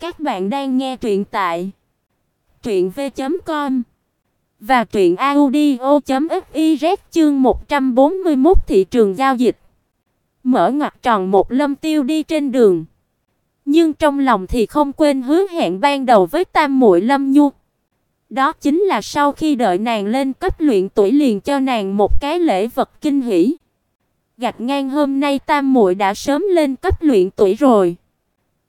Các bạn đang nghe truyện tại truyện v.com và truyện audio.fiz chương 141 thị trường giao dịch. Mở ngoặc tròn một Lâm Tiêu đi trên đường, nhưng trong lòng thì không quên hứa hẹn ban đầu với Tam muội Lâm Nhu. Đó chính là sau khi đợi nàng lên cấp luyện tuổi liền cho nàng một cái lễ vật kinh hỉ. Gạch ngang hôm nay Tam muội đã sớm lên cấp luyện tuổi rồi.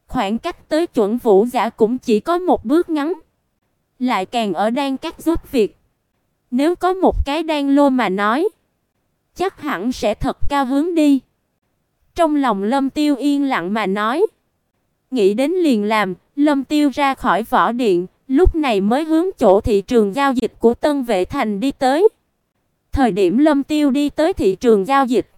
Khoảng cách tới chuẩn vũ giả cũng chỉ có một bước ngắn. Lại càng ở đang cắt giúp việc. Nếu có một cái đan lô mà nói, chắc hẳn sẽ thật cao hướng đi. Trong lòng Lâm Tiêu yên lặng mà nói, nghĩ đến liền làm, Lâm Tiêu ra khỏi võ điện, lúc này mới hướng chỗ thị trường giao dịch của Tân Vệ Thành đi tới. Thời điểm Lâm Tiêu đi tới thị trường giao dịch,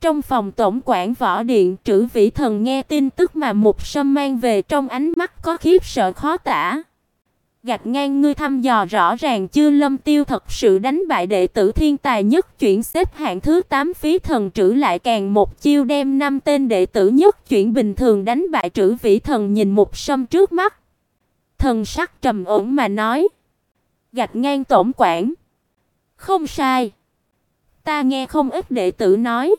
trong phòng tổng quản võ điện, trữ Vĩ Thần nghe tin tức mà Mục Sâm mang về trong ánh mắt có khiếp sợ khó tả. Gạch ngang ngươi thăm dò rõ ràng chưa Lâm Tiêu thật sự đánh bại đệ tử thiên tài nhất chuyển xếp hạng thứ 8 phí thần trữ lại càng một chiêu đem năm tên đệ tử nhất chuyển bình thường đánh bại trữ Vĩ Thần nhìn Mục Sâm trước mắt. Thần sắc trầm ổn mà nói, gạch ngang tổng quản. Không sai. Ta nghe không ít đệ tử nói,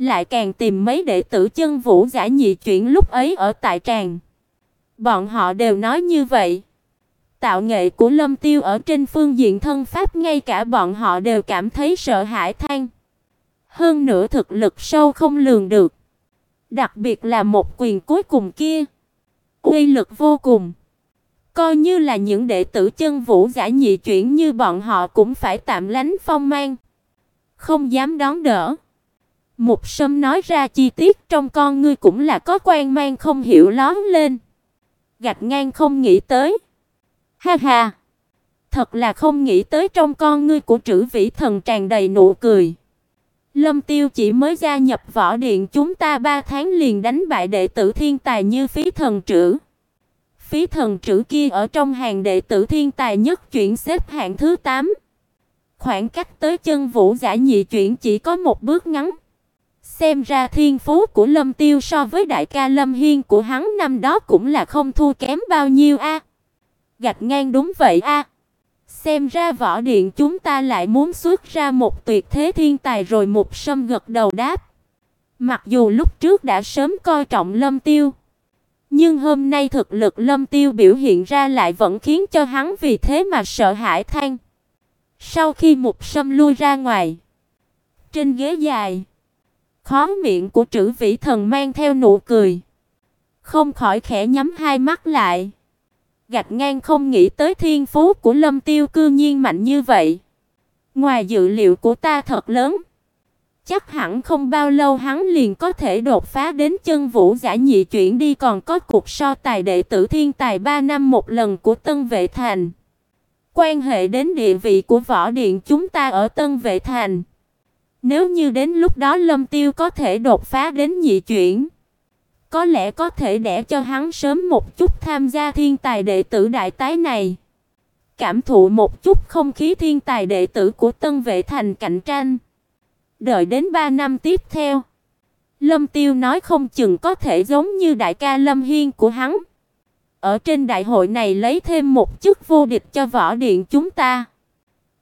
lại càng tìm mấy đệ tử chân vũ giả nhị chuyển lúc ấy ở tại tràng. Bọn họ đều nói như vậy. Tạo nghệ của Lâm Tiêu ở trên phương diện thân pháp ngay cả bọn họ đều cảm thấy sợ hãi than. Hơn nữa thực lực sâu không lường được. Đặc biệt là một quyền cuối cùng kia, uy lực vô cùng. Coi như là những đệ tử chân vũ giả nhị chuyển như bọn họ cũng phải tạm lánh phong mang, không dám đón đỡ. Mục Sâm nói ra chi tiết trong con ngươi cũng là có quan mang không hiểu lóm lên. Gạch ngang không nghĩ tới. Ha ha. Thật là không nghĩ tới trong con ngươi của Trử Vĩ Thần tràn đầy nụ cười. Lâm Tiêu chỉ mới gia nhập võ điện chúng ta 3 tháng liền đánh bại đệ tử thiên tài như Phí Thần Trử. Phí Thần Trử kia ở trong hàng đệ tử thiên tài nhất chuyển xếp hạng thứ 8. Khoảng cách tới chân vũ giả nhị chuyển chỉ có một bước ngắn. Xem ra thiên phú của Lâm Tiêu so với đại ca Lâm Hiên của hắn năm đó cũng là không thua kém bao nhiêu a. Gạch ngang đúng vậy a. Xem ra võ điện chúng ta lại muốn xuất ra một tuyệt thế thiên tài rồi một sâm gật đầu đáp. Mặc dù lúc trước đã sớm coi trọng Lâm Tiêu, nhưng hôm nay thực lực Lâm Tiêu biểu hiện ra lại vẫn khiến cho hắn vì thế mà sợ hãi than. Sau khi một sâm lui ra ngoài, trên ghế dài, Khóe miệng của trữ Vĩ Thần mang theo nụ cười, không khỏi khẽ nhắm hai mắt lại. Gạch ngang không nghĩ tới thiên phú của Lâm Tiêu cư nhiên mạnh như vậy. Ngoài dự liệu của ta thật lớn, chắc hẳn không bao lâu hắn liền có thể đột phá đến chân vũ giả nhị chuyển đi còn có cuộc so tài đệ tử thiên tài 3 năm một lần của Tân Vệ Thành. Quan hệ đến địa vị của võ điện chúng ta ở Tân Vệ Thành. Nếu như đến lúc đó Lâm Tiêu có thể đột phá đến nhị chuyển, có lẽ có thể để cho hắn sớm một chút tham gia thiên tài đệ tử đại tái này. Cảm thụ một chút không khí thiên tài đệ tử của Tân Vệ Thành cạnh tranh. Đợi đến 3 năm tiếp theo, Lâm Tiêu nói không chừng có thể giống như đại ca Lâm Hiên của hắn. Ở trên đại hội này lấy thêm một chức vô địch cho võ điện chúng ta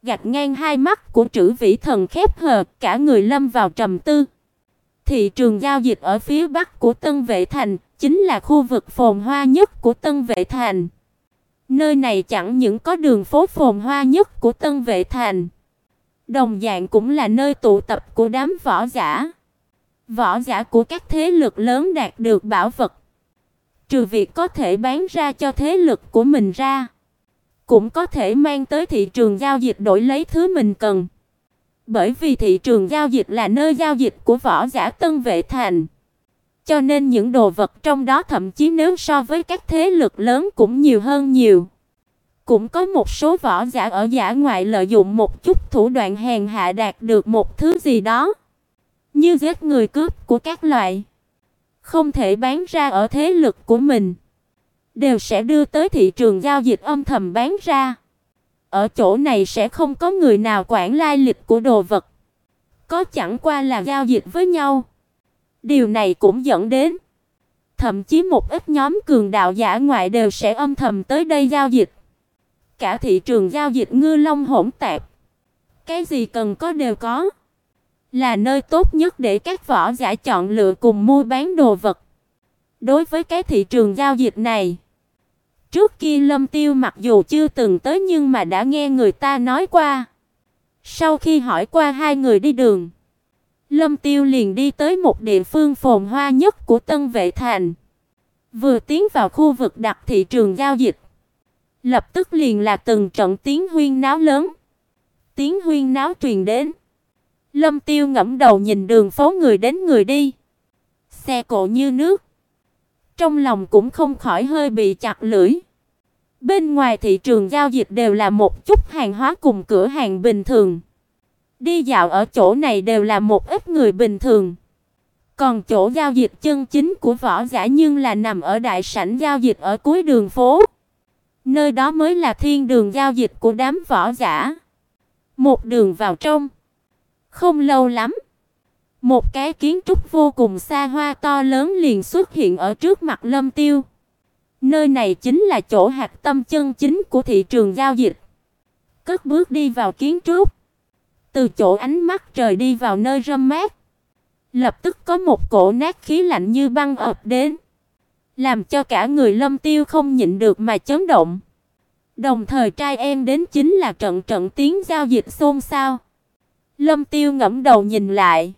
gạch ngang hai mắt của Trử Vĩ Thần khép hờ, cả người lâm vào trầm tư. Thị trường giao dịch ở phía bắc của Tân Vệ Thành chính là khu vực phồn hoa nhất của Tân Vệ Thành. Nơi này chẳng những có đường phố phồn hoa nhất của Tân Vệ Thành, đồng dạng cũng là nơi tụ tập của đám võ giả. Võ giả của các thế lực lớn đạt được bảo vật, trừ việc có thể bán ra cho thế lực của mình ra cũng có thể mang tới thị trường giao dịch đổi lấy thứ mình cần. Bởi vì thị trường giao dịch là nơi giao dịch của võ giả Tân Vệ Thành. Cho nên những đồ vật trong đó thậm chí nếu so với các thế lực lớn cũng nhiều hơn nhiều. Cũng có một số võ giả ở giả ngoại lợi dụng một chút thủ đoạn hèn hạ đạt được một thứ gì đó, như giết người cướp của các loại, không thể bán ra ở thế lực của mình đều sẽ đưa tới thị trường giao dịch âm thầm bán ra. Ở chỗ này sẽ không có người nào quản lai lịch của đồ vật, có chẳng qua là giao dịch với nhau. Điều này cũng dẫn đến Thậm chí một ít nhóm cường đạo giả ngoại đều sẽ âm thầm tới đây giao dịch. Cả thị trường giao dịch ngư long hỗn tạp. Cái gì cần có đều có. Là nơi tốt nhất để các võ giả chọn lựa cùng mua bán đồ vật. Đối với cái thị trường giao dịch này, trước kia Lâm Tiêu mặc dù chưa từng tới nhưng mà đã nghe người ta nói qua. Sau khi hỏi qua hai người đi đường, Lâm Tiêu liền đi tới một địa phương phồn hoa nhất của Tân Vệ Thành. Vừa tiến vào khu vực đặt thị trường giao dịch, lập tức liền là từng trận tiếng huyên náo lớn. Tiếng huyên náo truyền đến. Lâm Tiêu ngẫm đầu nhìn đường phố người đến người đi, xe cộ như nước. Trong lòng cũng không khỏi hơi bị chặt lưỡi. Bên ngoài thị trường giao dịch đều là một chút hàng hóa cùng cửa hàng bình thường. Đi dạo ở chỗ này đều là một ít người bình thường. Còn chỗ giao dịch chân chính của võ giả nhưng là nằm ở đại sảnh giao dịch ở cuối đường phố. Nơi đó mới là thiên đường giao dịch của đám võ giả. Một đường vào trong. Không lâu lắm, một cái kiến trúc vô cùng xa hoa to lớn liền xuất hiện ở trước mặt Lâm Tiêu. Nơi này chính là chỗ hạt tâm chân chính của thị trường giao dịch. Cất bước đi vào kiến trúc, từ chỗ ánh mắt trời đi vào nơi râm mát, lập tức có một cổ nát khí lạnh như băng ập đến, làm cho cả người Lâm Tiêu không nhịn được mà chấn động. Đồng thời trai em đến chính là trận trận tiếng giao dịch xôn xao. Lâm Tiêu ngẫm đầu nhìn lại,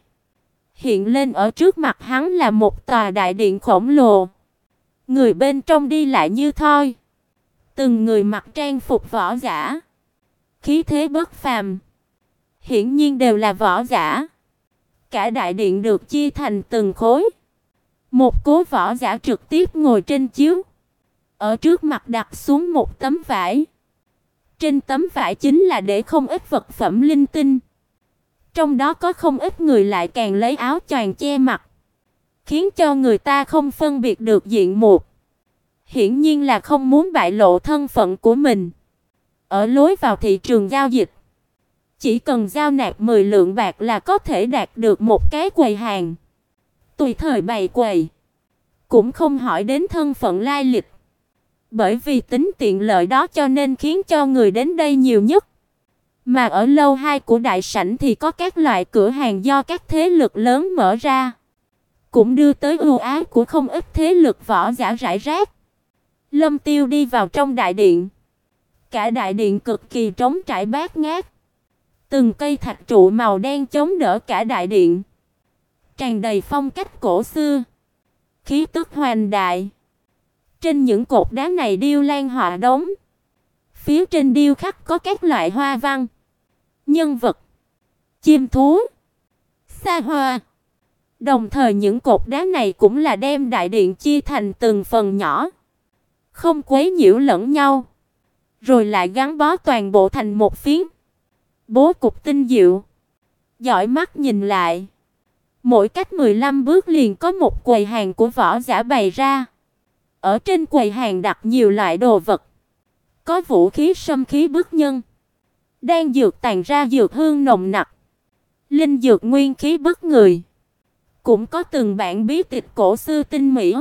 hiện lên ở trước mặt hắn là một tòa đại điện khổng lồ. Người bên trong đi lại như thoi, từng người mặc trang phục võ giả, khí thế bất phàm. Hiển nhiên đều là võ giả. Cả đại điện được chia thành từng khối. Một cố võ giả trực tiếp ngồi trên chiếu, ở trước mặt đặt xuống một tấm vải. Trên tấm vải chính là để không ít vật phẩm linh tinh. Trong đó có không ít người lại càng lấy áo choàng che mặt, khiến cho người ta không phân biệt được diện mục. Hiển nhiên là không muốn bại lộ thân phận của mình. Ở lối vào thị trường giao dịch, chỉ cần giao nạp 10 lượng bạc là có thể đạt được một cái quầy hàng. Tùy thời bày quầy, cũng không hỏi đến thân phận lai lịch. Bởi vì tính tiện lợi đó cho nên khiến cho người đến đây nhiều nhất. Mà ở lâu hai của đại sảnh thì có các loại cửa hàng do các thế lực lớn mở ra, cũng đưa tới ưu ái của không ít thế lực võ giả rải rác. Lâm Tiêu đi vào trong đại điện. Cả đại điện cực kỳ trống trải bát ngát. Từng cây thạch trụ màu đen chống đỡ cả đại điện, tràn đầy phong cách cổ xưa, khí tức hoành đại. Trên những cột đá này điêu lan họa đống, phía trên điêu khắc có các loại hoa văn. Nhân vật, chim thú, xa hoa. Đồng thời những cột đá này cũng là đem đại điện chia thành từng phần nhỏ, không quấy nhiễu lẫn nhau, rồi lại gắn bó toàn bộ thành một phiến. Bố cục tinh diệu, giỏi mắt nhìn lại, mỗi cách 15 bước liền có một quầy hàng của võ giả bày ra. Ở trên quầy hàng đặt nhiều loại đồ vật, có vũ khí xâm khí bức nhân, đang dược tàn ra dược hương nồng nặc, linh dược nguyên khí bức người. Cũng có từng bản bí tịch cổ xưa tinh mỹ,